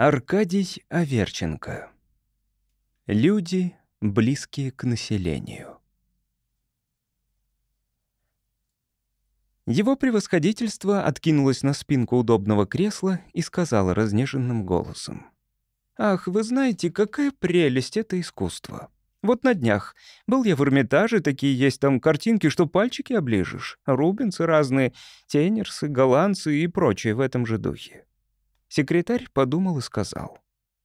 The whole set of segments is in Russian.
Аркадий Аверченко. Люди, близкие к населению. Его превосходительство откинулось на спинку удобного кресла и сказала разнеженным голосом. «Ах, вы знаете, какая прелесть это искусство! Вот на днях был я в Эрмитаже, такие есть там картинки, что пальчики оближешь, рубинсы разные, тенерсы, голландцы и прочее в этом же духе. Секретарь подумал и сказал.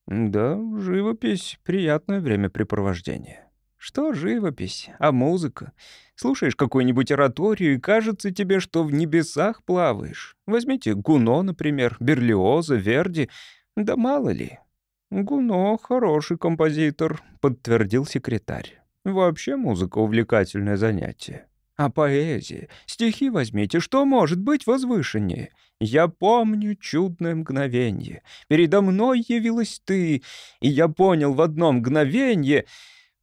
«Да, живопись — приятное времяпрепровождение». «Что живопись? А музыка? Слушаешь какую-нибудь ораторию, и кажется тебе, что в небесах плаваешь. Возьмите Гуно, например, Берлиоза, Верди. Да мало ли». «Гуно — хороший композитор», — подтвердил секретарь. «Вообще музыка — увлекательное занятие. А поэзия? Стихи возьмите, что может быть возвышеннее? Я помню чудное мгновенье. Передо мной явилась ты, и я понял в одно мгновенье...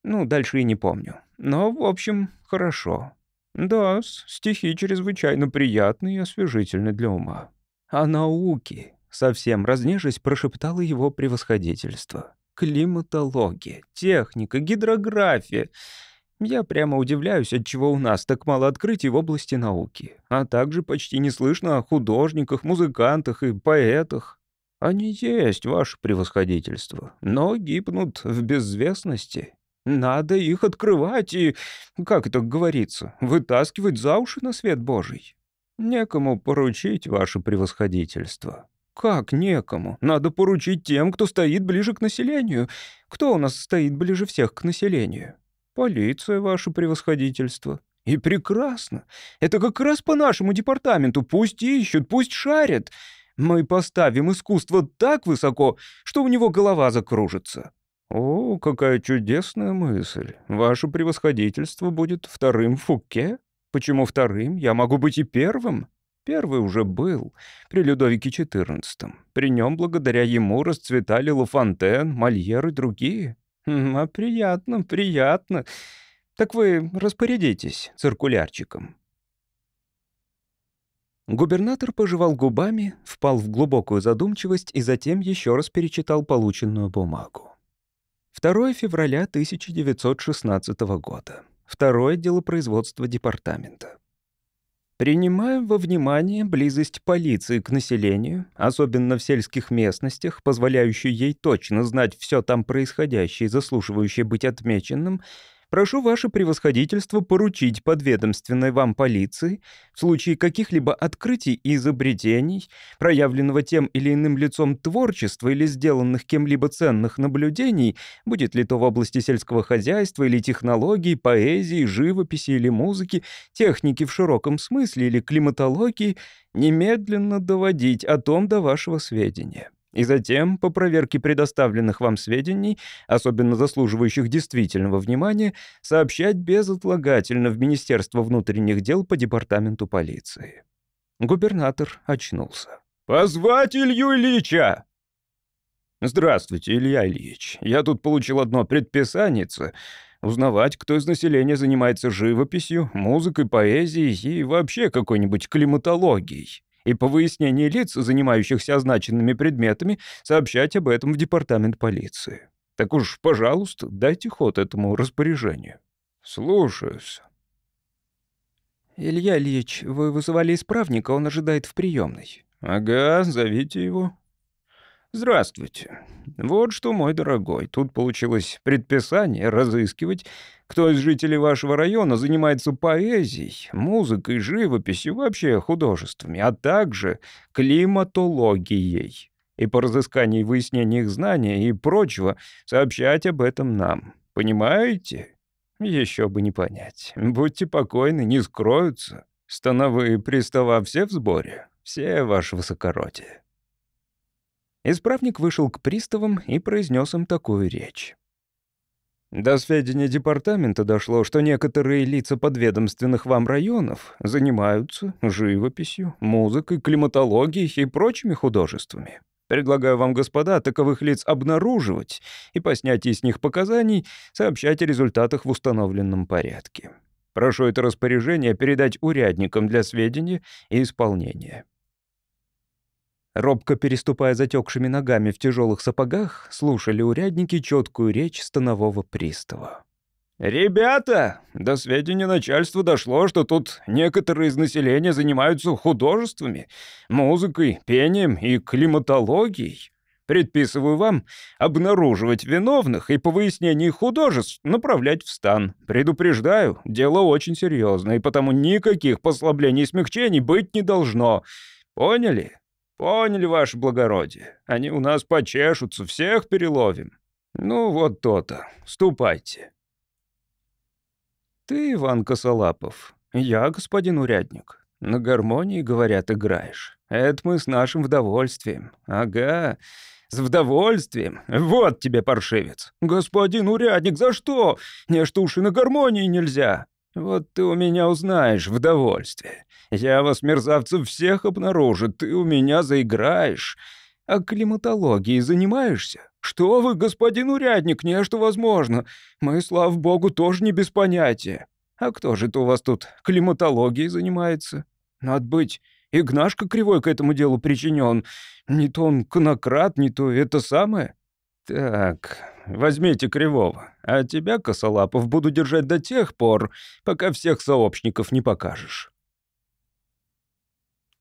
Ну, дальше и не помню. Но, в общем, хорошо. Да, стихи чрезвычайно приятные и освежительны для ума. А науки, совсем разнежись, прошептало его превосходительство. Климатология, техника, гидрография — я прямо удивляюсь, отчего у нас так мало открытий в области науки, а также почти не слышно о художниках, музыкантах и поэтах. Они есть, ваше превосходительство, но гибнут в безвестности. Надо их открывать и, как это говорится, вытаскивать за уши на свет Божий. Некому поручить ваше превосходительство. Как некому? Надо поручить тем, кто стоит ближе к населению. Кто у нас стоит ближе всех к населению? «Полиция, ваше превосходительство». «И прекрасно. Это как раз по нашему департаменту. Пусть ищут, пусть шарят. Мы поставим искусство так высоко, что у него голова закружится». «О, какая чудесная мысль. Ваше превосходительство будет вторым Фуке? Почему вторым? Я могу быть и первым». Первый уже был, при Людовике XIV. При нем, благодаря ему, расцветали Лафонтен, Мольер и другие. «А приятно, приятно. Так вы распорядитесь циркулярчиком». Губернатор пожевал губами, впал в глубокую задумчивость и затем еще раз перечитал полученную бумагу. 2 февраля 1916 года. Второе дело производства департамента. Принимая во внимание близость полиции к населению, особенно в сельских местностях, позволяющую ей точно знать все там происходящее и заслуживающее быть отмеченным, Прошу ваше превосходительство поручить подведомственной вам полиции в случае каких-либо открытий и изобретений, проявленного тем или иным лицом творчества или сделанных кем-либо ценных наблюдений, будет ли то в области сельского хозяйства или технологий, поэзии, живописи или музыки, техники в широком смысле или климатологии, немедленно доводить о том до вашего сведения и затем, по проверке предоставленных вам сведений, особенно заслуживающих действительного внимания, сообщать безотлагательно в Министерство внутренних дел по департаменту полиции. Губернатор очнулся. «Позвать Илью Ильича!» «Здравствуйте, Илья Ильич. Я тут получил одно предписание узнавать, кто из населения занимается живописью, музыкой, поэзией и вообще какой-нибудь климатологией и по выяснении лиц, занимающихся означенными предметами, сообщать об этом в департамент полиции. Так уж, пожалуйста, дайте ход этому распоряжению. Слушаюсь. Илья Ильич, вы вызывали исправника, он ожидает в приемной. Ага, зовите его. «Здравствуйте. Вот что, мой дорогой, тут получилось предписание разыскивать, кто из жителей вашего района занимается поэзией, музыкой, живописью, вообще художествами, а также климатологией. И по разысканию и выяснению их знания и прочего сообщать об этом нам. Понимаете? Еще бы не понять. Будьте покойны, не скроются. Становые пристава все в сборе, все ваше высокородие». Исправник вышел к приставам и произнес им такую речь. До сведения департамента дошло, что некоторые лица подведомственных вам районов занимаются живописью, музыкой, климатологией и прочими художествами. Предлагаю вам, господа, таковых лиц обнаруживать и по снятии с них показаний сообщать о результатах в установленном порядке. Прошу это распоряжение передать урядникам для сведения и исполнения. Робко переступая затекшими ногами в тяжелых сапогах, слушали урядники четкую речь станового пристава. «Ребята, до сведения начальства дошло, что тут некоторые из населения занимаются художествами, музыкой, пением и климатологией. Предписываю вам обнаруживать виновных и по выяснении художеств направлять в стан. Предупреждаю, дело очень серьезное, и потому никаких послаблений и смягчений быть не должно. Поняли? Поняли, ваше благородие. Они у нас почешутся, всех переловим. Ну вот то-то. Ступайте. «Ты, Иван Косолапов, я, господин урядник. На гармонии, говорят, играешь. Это мы с нашим вдовольствием. Ага, с вдовольствием. Вот тебе, паршивец. Господин урядник, за что? Не что уж и на гармонии нельзя. Вот ты у меня узнаешь в довольстве. Я вас, мерзавцев, всех обнаружу, ты у меня заиграешь. А климатологией занимаешься? «Что вы, господин урядник, не что возможно. Мы, слава богу, тоже не без понятия. А кто же это у вас тут климатологией занимается? Надо быть, Игнашка Кривой к этому делу причинен. Не то он конократ, не то это самое». «Так, возьмите Кривого, а тебя, Косолапов, буду держать до тех пор, пока всех сообщников не покажешь».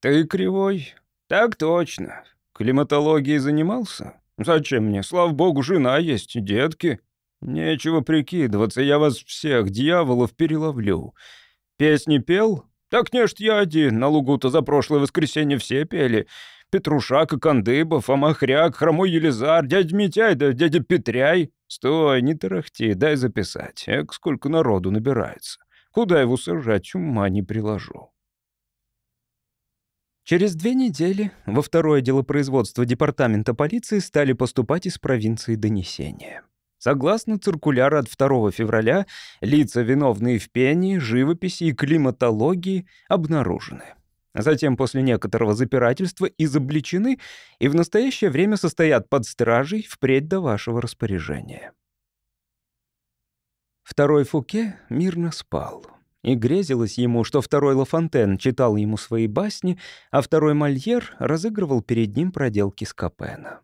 «Ты Кривой?» «Так точно. Климатологией занимался?» «Зачем мне? Слава богу, жена есть, детки. Нечего прикидываться, я вас всех, дьяволов, переловлю. Песни пел? Так не ж я один, на лугу-то за прошлое воскресенье все пели. Петрушак и Кандыбов, Амахряк, Хромой Елизар, дядя Митяй да дядя Петряй. Стой, не тарахти, дай записать. Эк, сколько народу набирается. Куда его сажать, ума не приложу». Через две недели во второе дело производства департамента полиции стали поступать из провинции донесения. Согласно циркуляру от 2 февраля, лица, виновные в пении, живописи и климатологии, обнаружены. Затем после некоторого запирательства изобличены и в настоящее время состоят под стражей впредь до вашего распоряжения. Второй Фуке мирно спал. И грезилось ему, что второй Лафонтен читал ему свои басни, а второй Мольер разыгрывал перед ним проделки Скопена.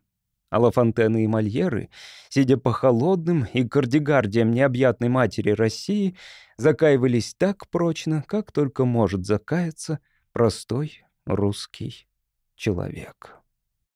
А Лафонтены и Мольеры, сидя по холодным и кардигардиям необъятной матери России, закаивались так прочно, как только может закаяться простой русский человек.